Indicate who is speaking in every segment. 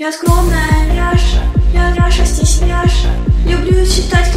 Speaker 1: Я скромная няша, я няша стесняша. Люблю читать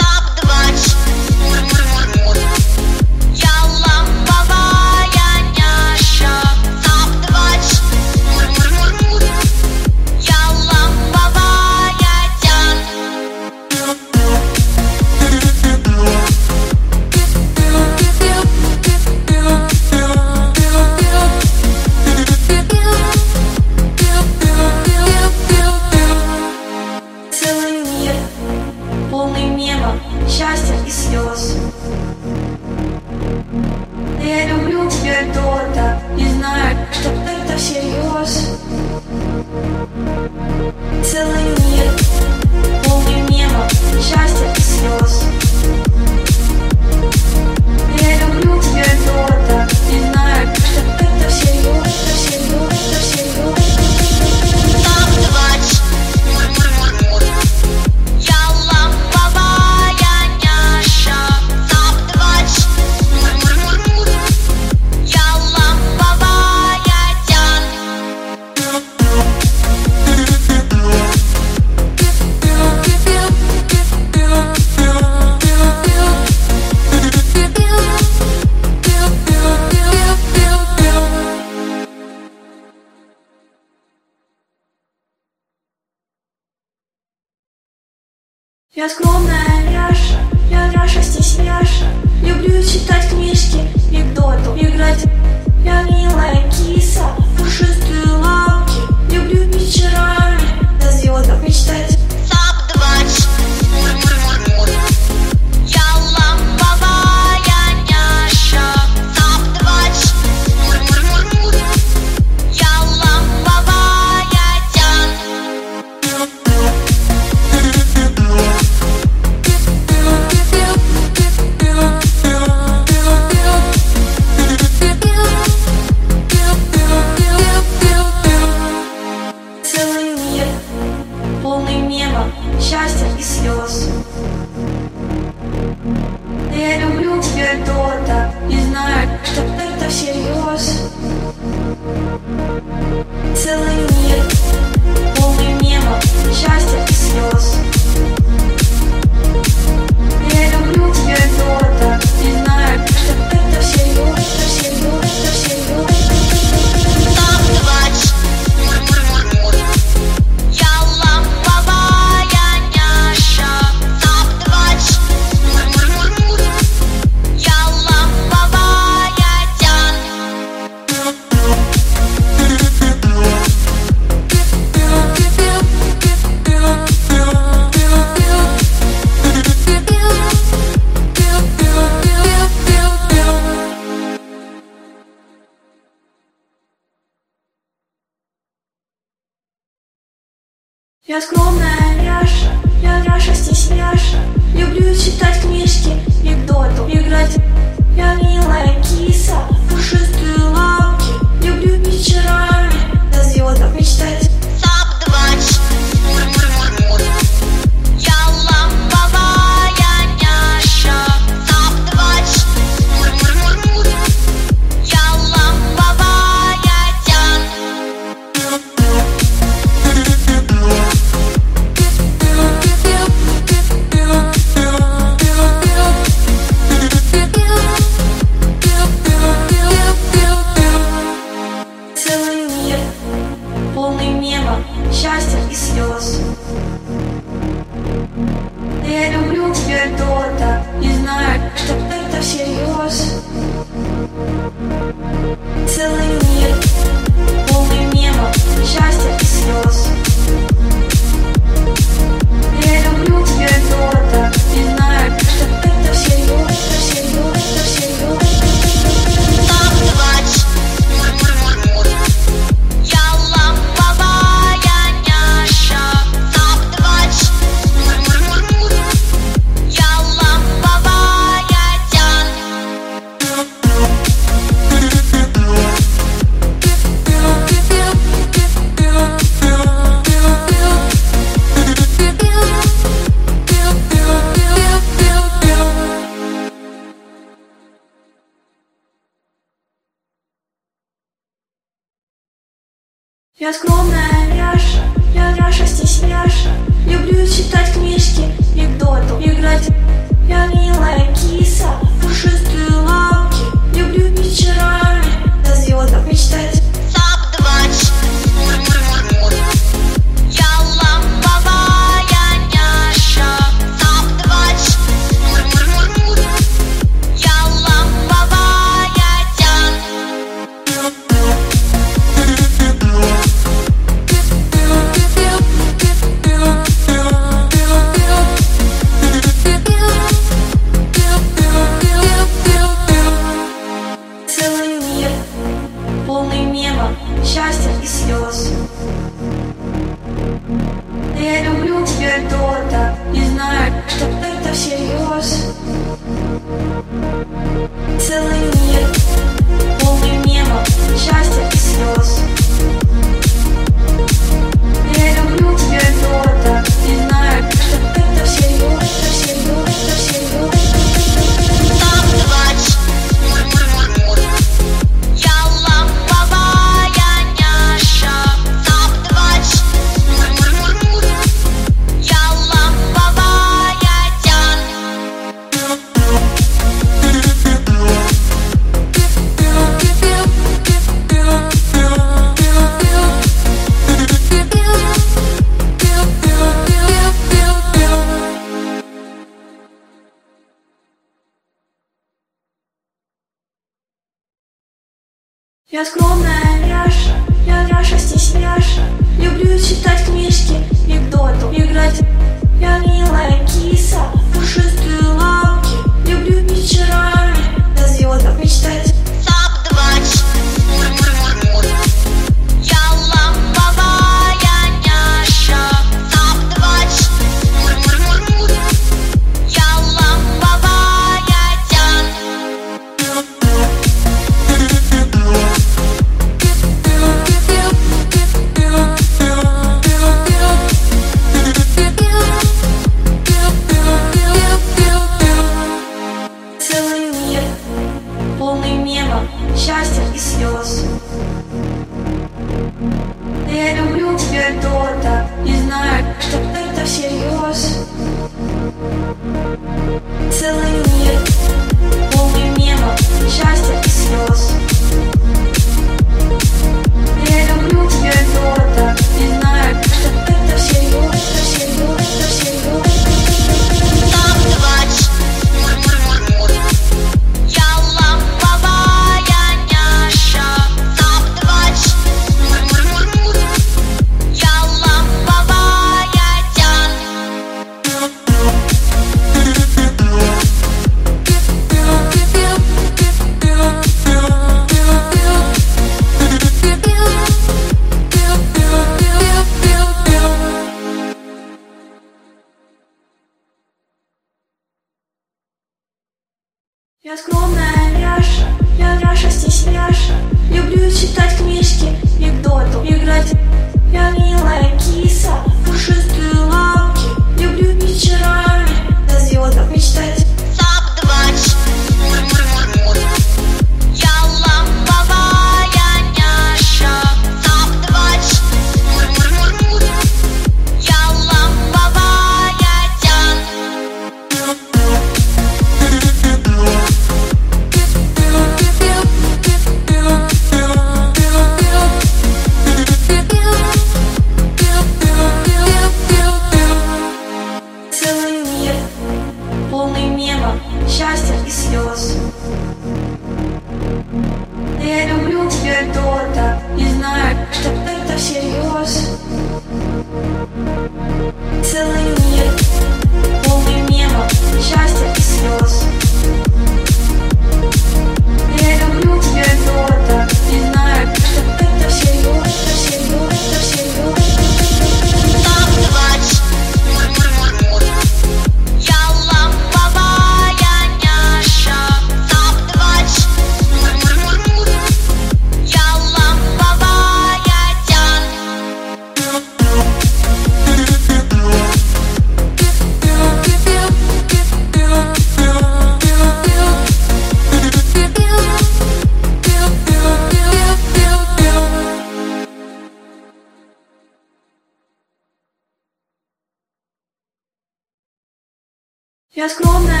Speaker 1: Я скромная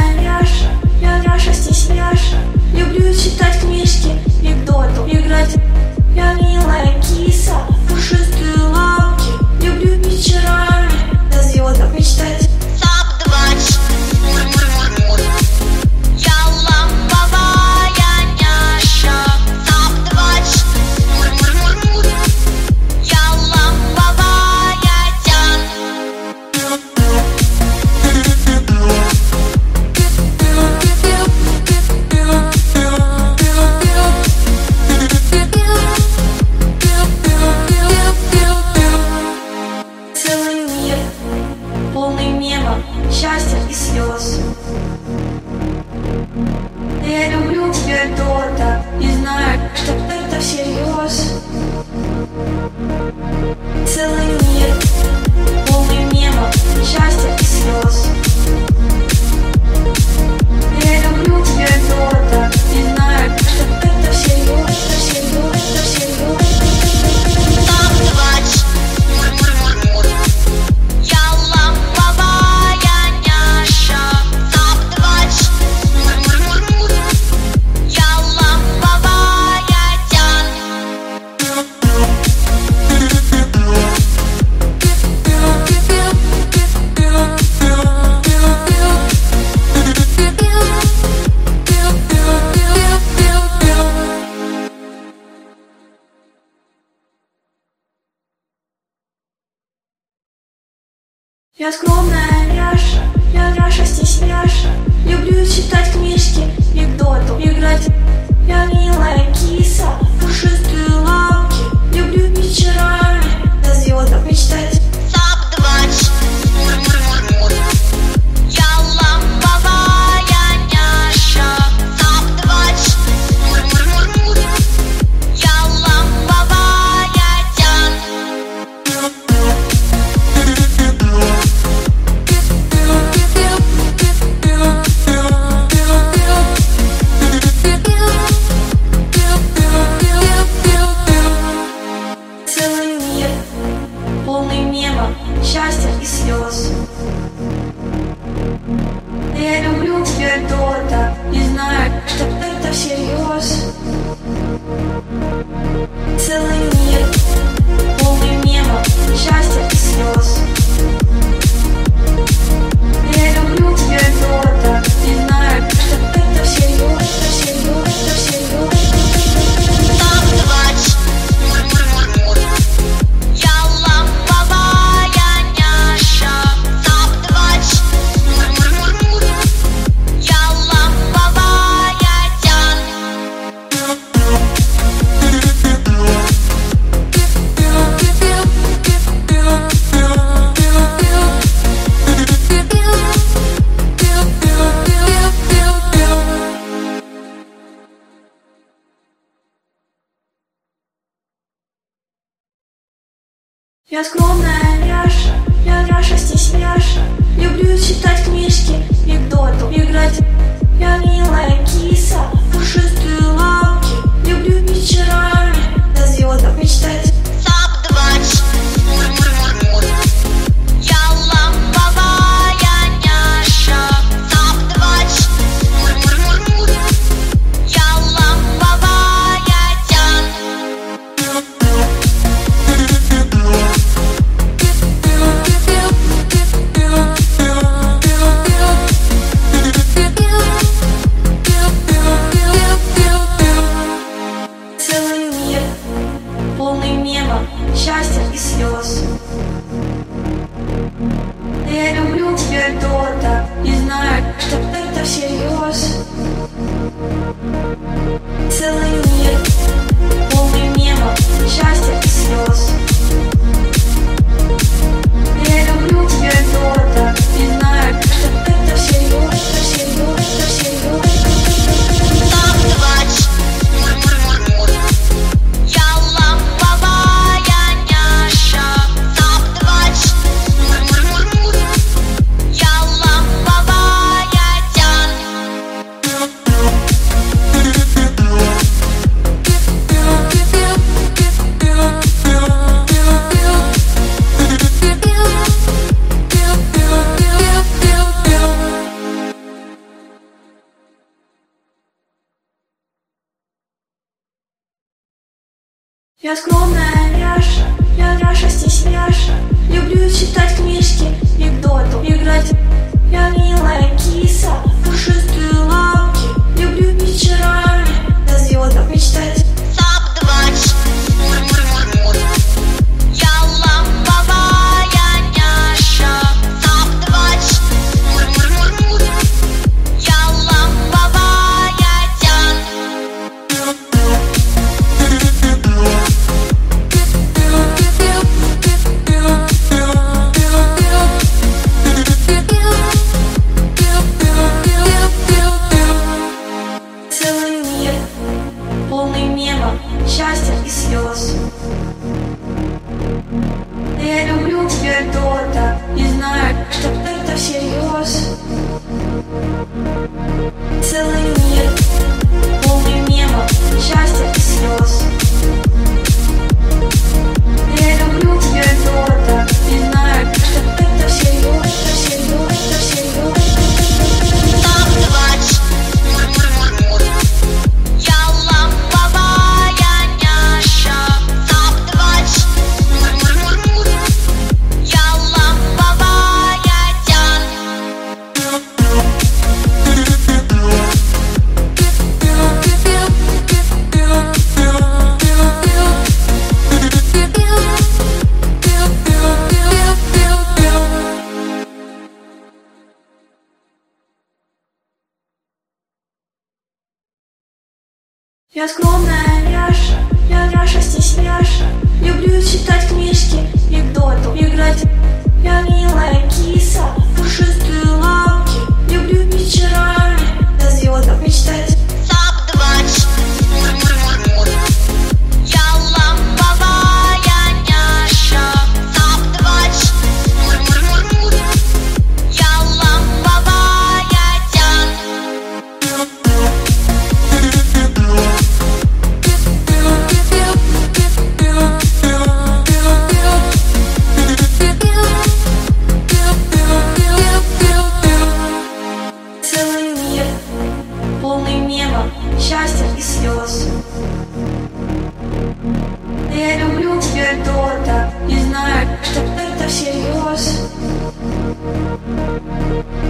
Speaker 1: Алёша, я Лёша стесняша. Люблю читать книжки, анекдоту Играть я милая киса Пушистые лапки. Люблю вечерами до звездок мечтать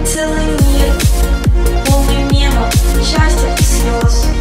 Speaker 1: Целый мир, полный мема, счастья и слез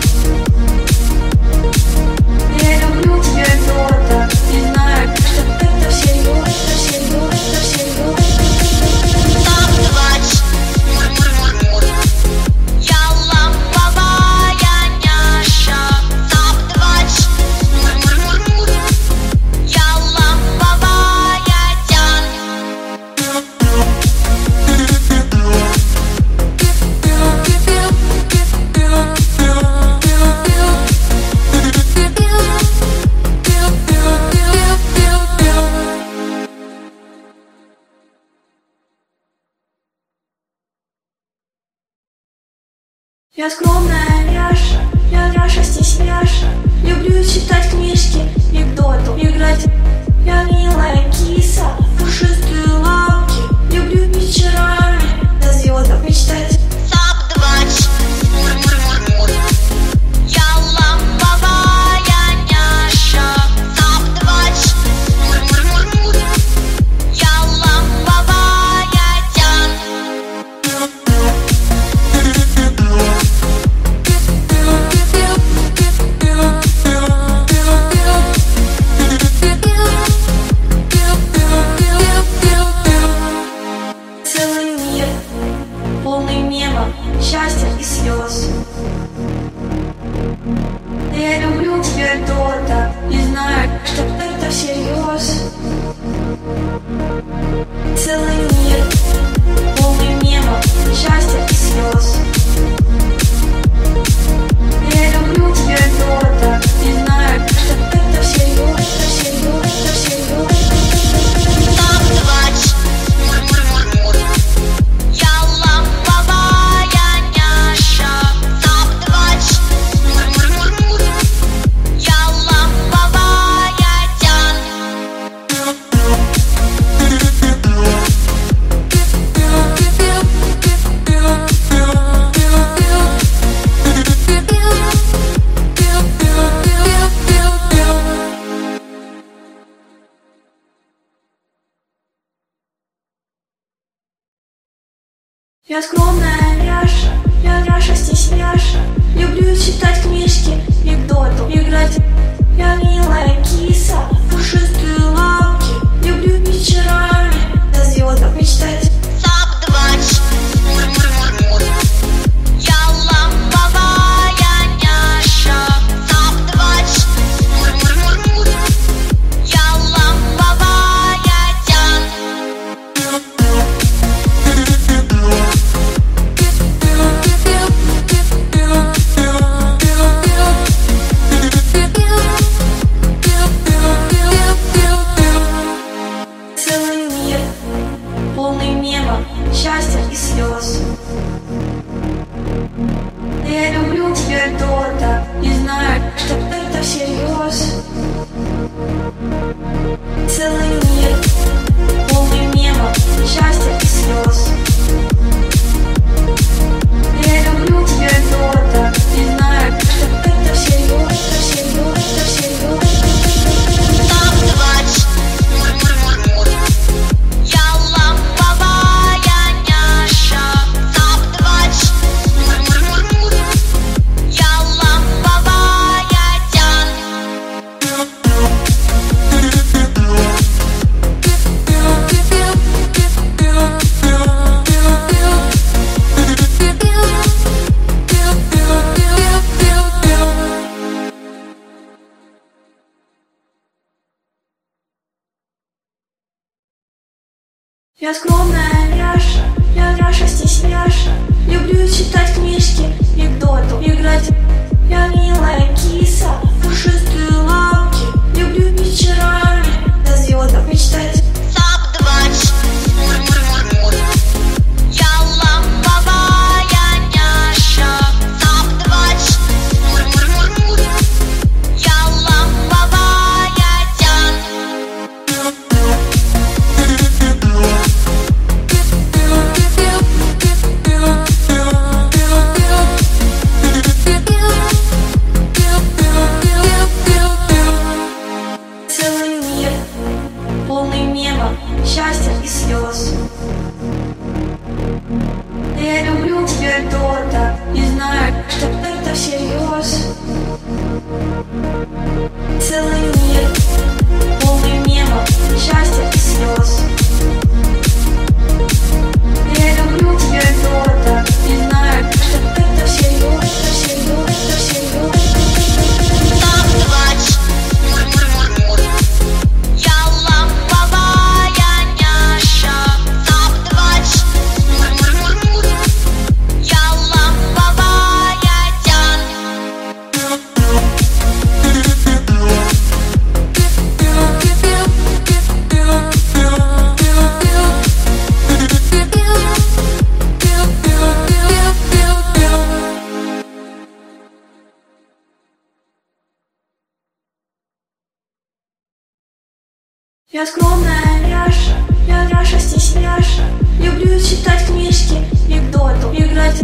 Speaker 1: Я скромная Яша, я Яша стесняша. Люблю читать книжки, анекдоту, играть.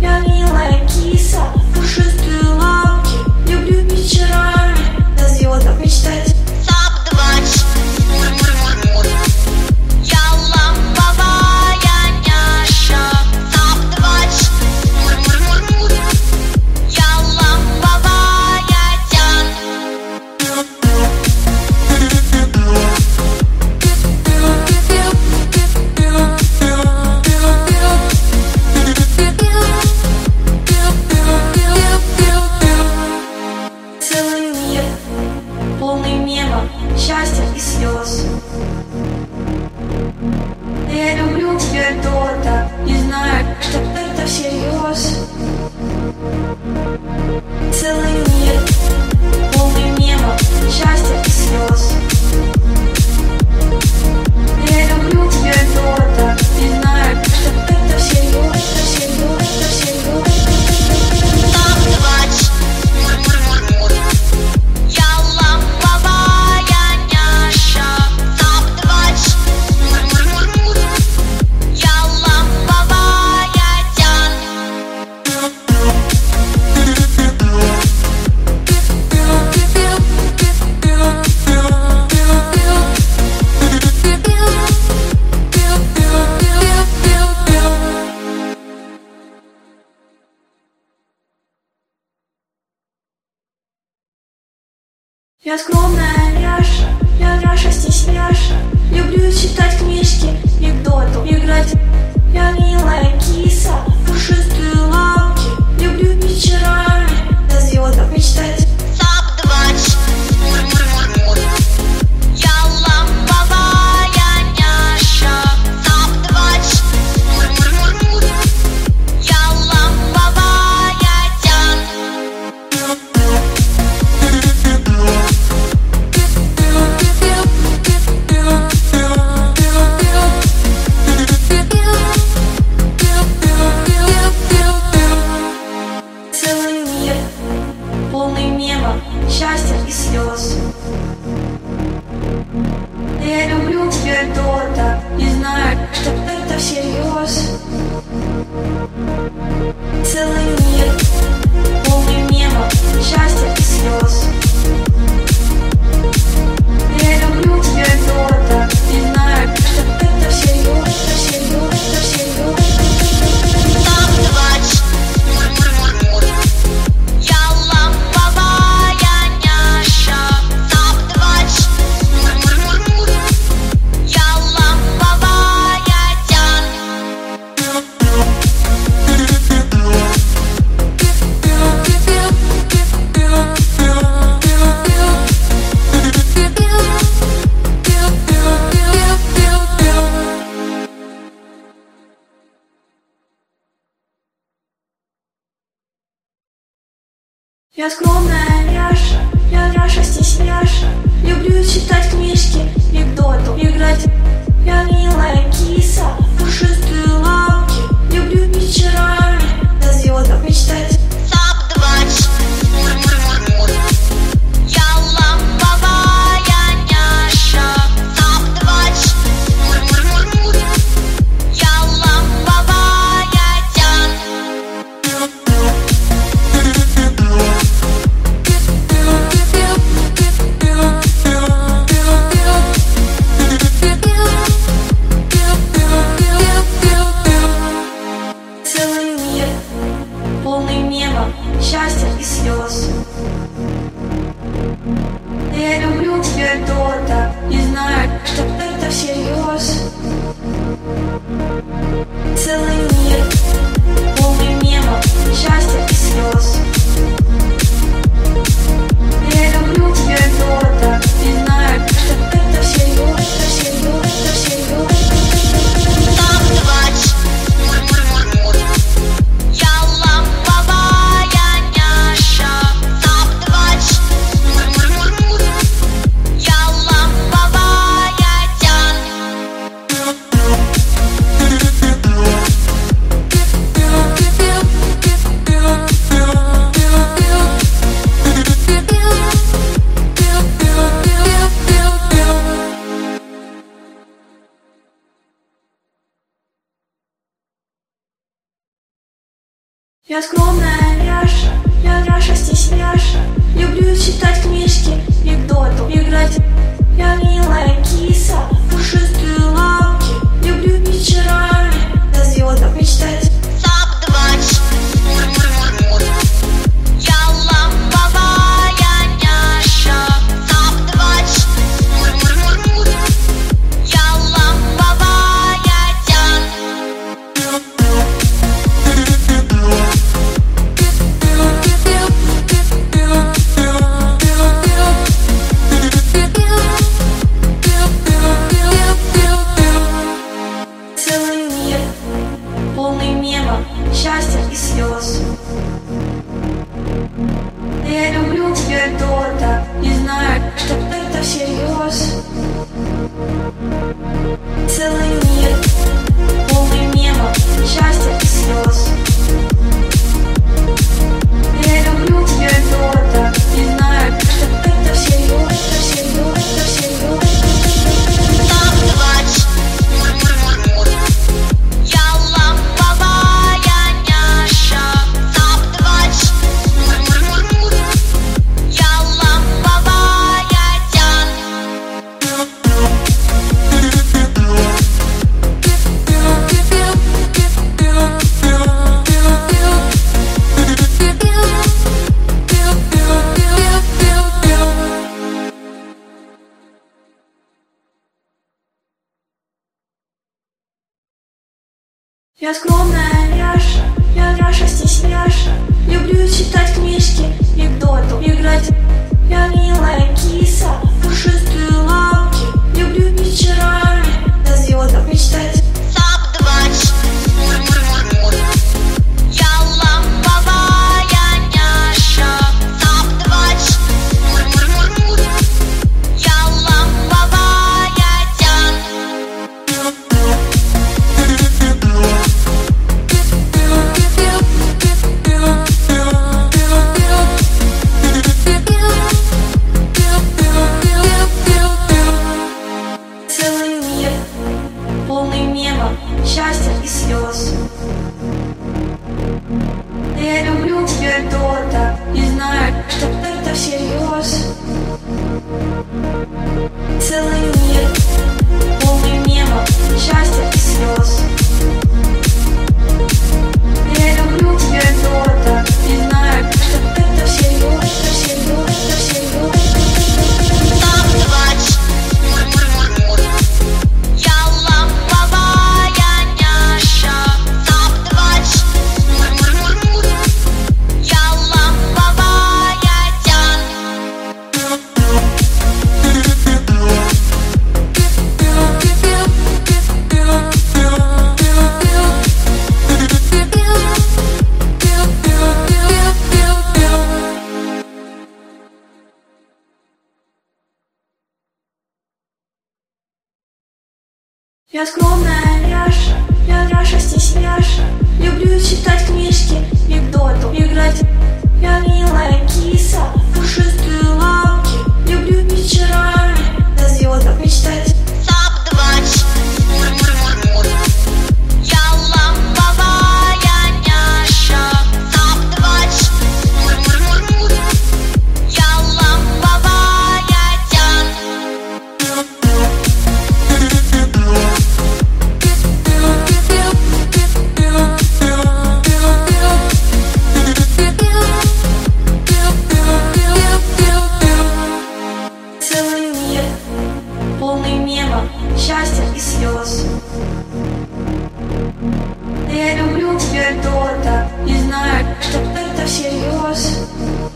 Speaker 1: Я милая киса, пушистые лапки. Люблю вечерами до звездок мечтать. Целый мир, полный мемов, счастья и слез. Леша, Леша стесняша. Люблю читать книжки и доту Играть. Я милая киса Пушистые лапки. Люблю вечерами до звездок мечтать.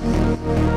Speaker 1: Целый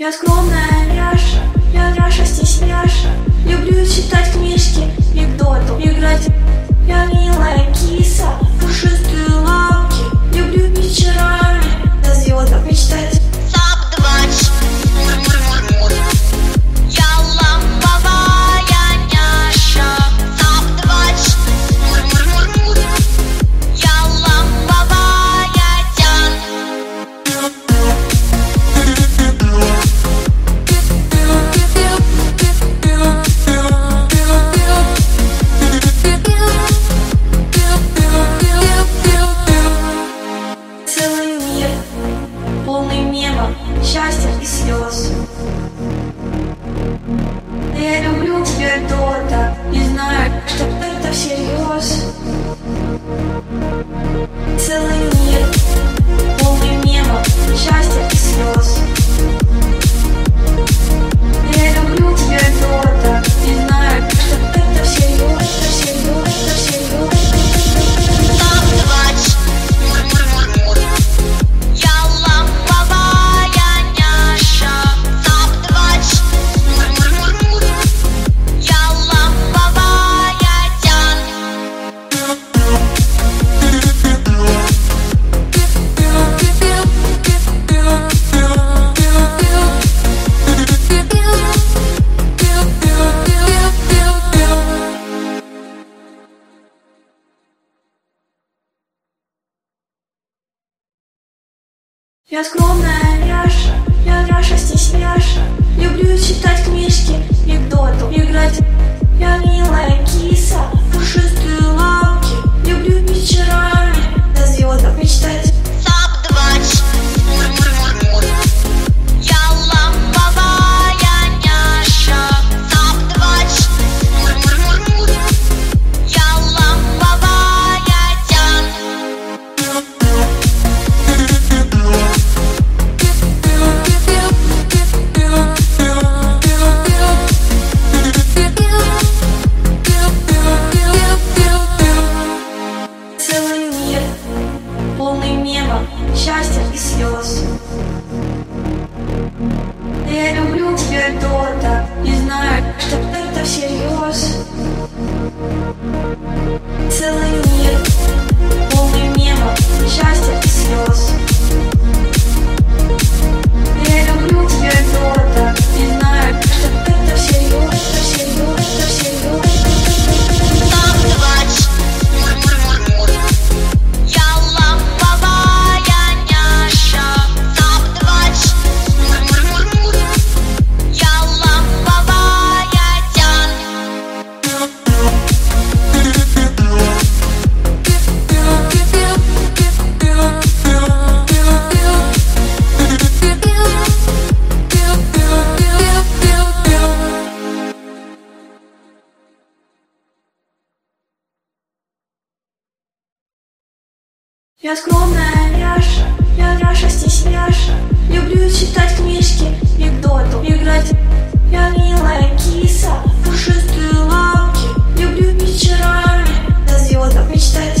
Speaker 1: Я скромная Няша, я Няша стесняша, люблю читать книги. Я скромная Няша, я Няша стесняша. Люблю читать книжки, анекдотов, играть Леша, Леша стесняша Люблю читать книжки, анекдоту Играть. Я милая киса Пушистые лапки. Люблю вечерами до звездок мечтать.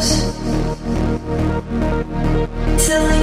Speaker 1: Всерьез Целый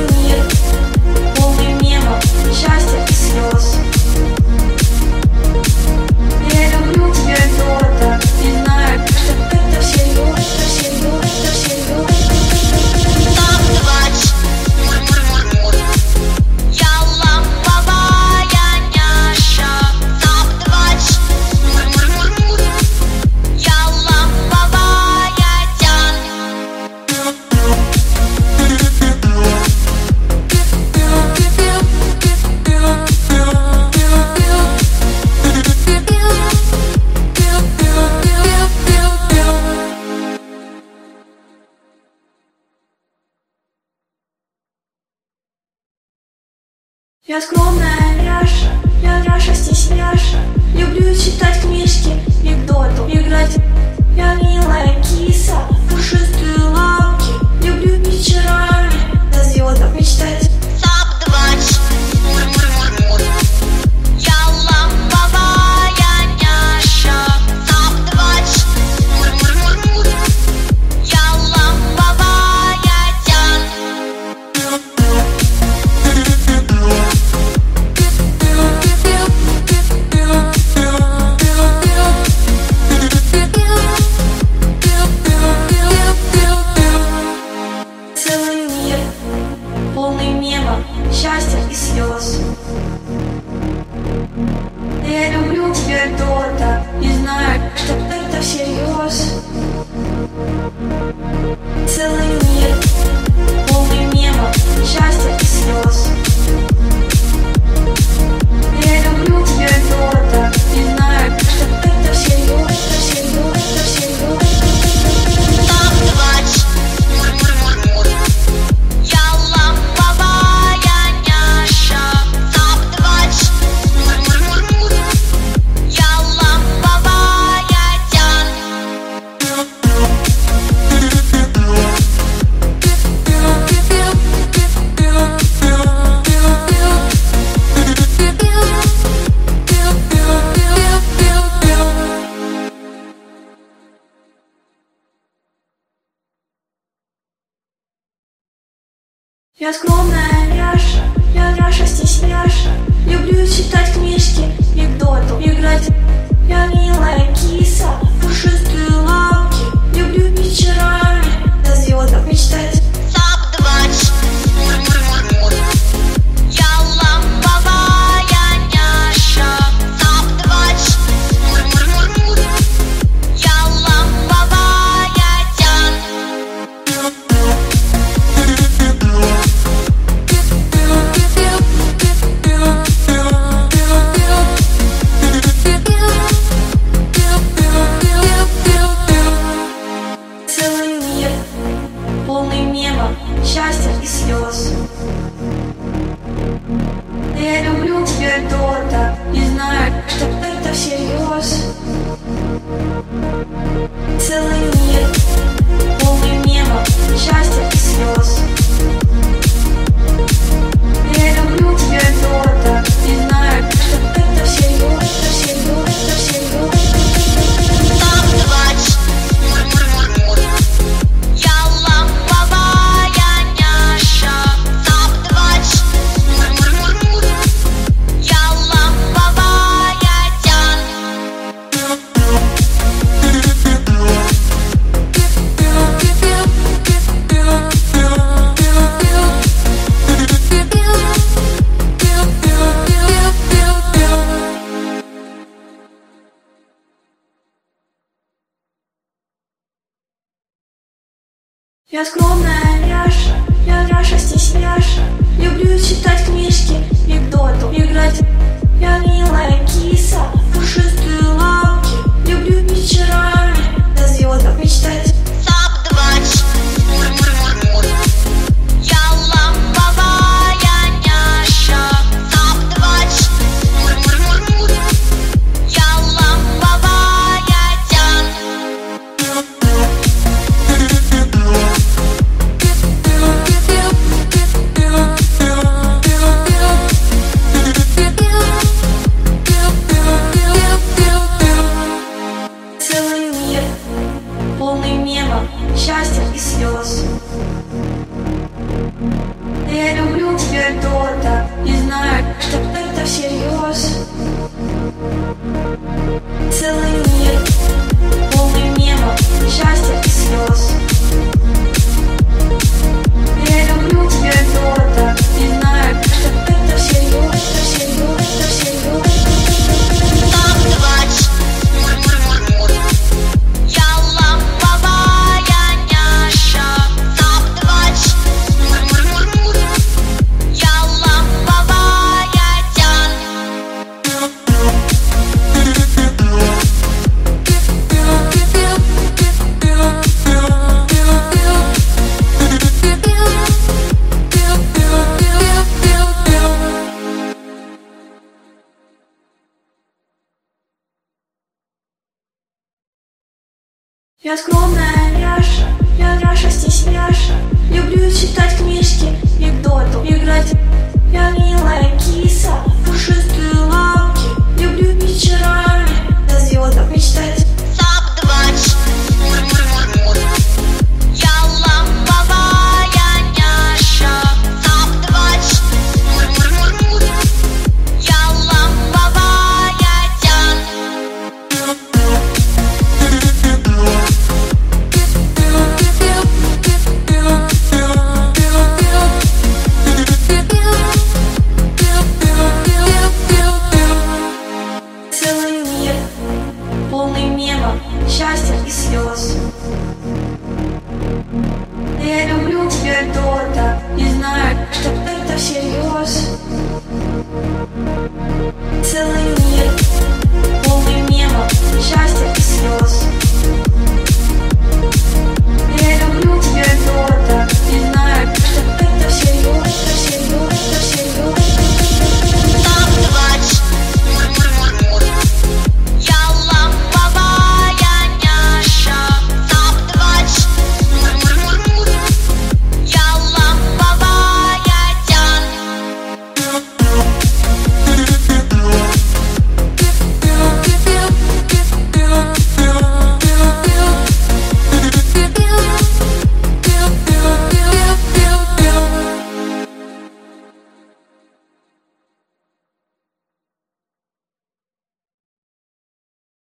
Speaker 1: Я скромная Яша, я Яша стесняша. Люблю читать книжки, анекдоту, играть. Я милая киса, пушистые лапки. Люблю вечерами до звездок мечтать. всерьез. Целый мир, полный мемов, счастья и слез.